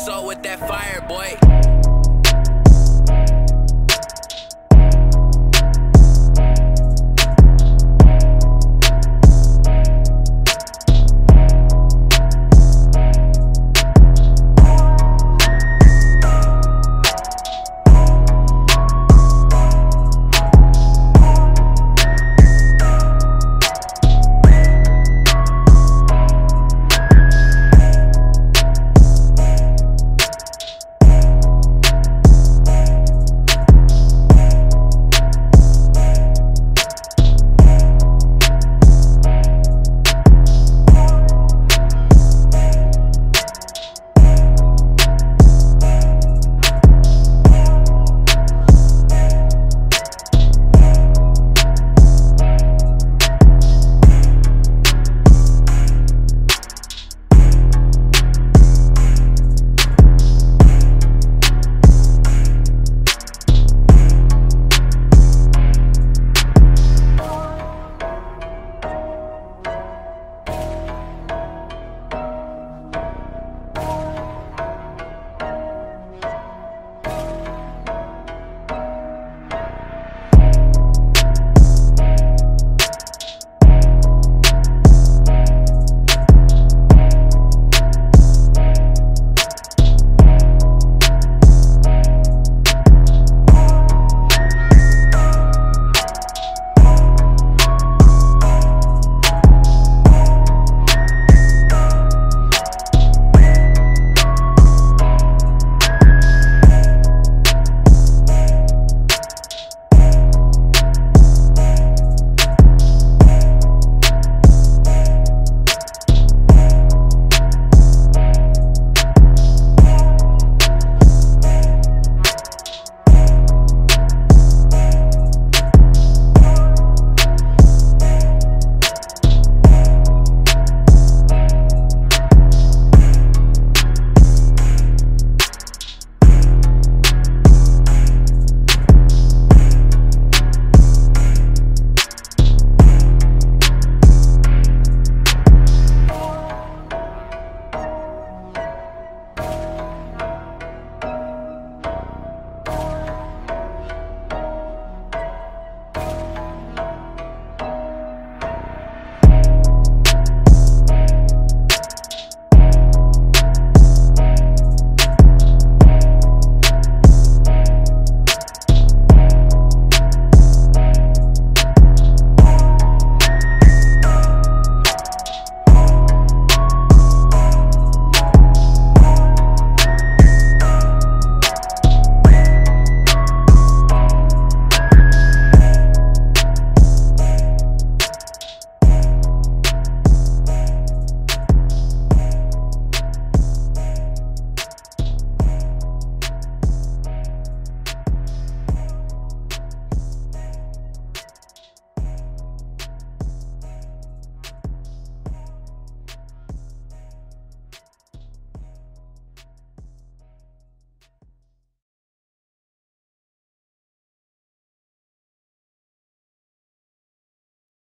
soul with that fire, boy.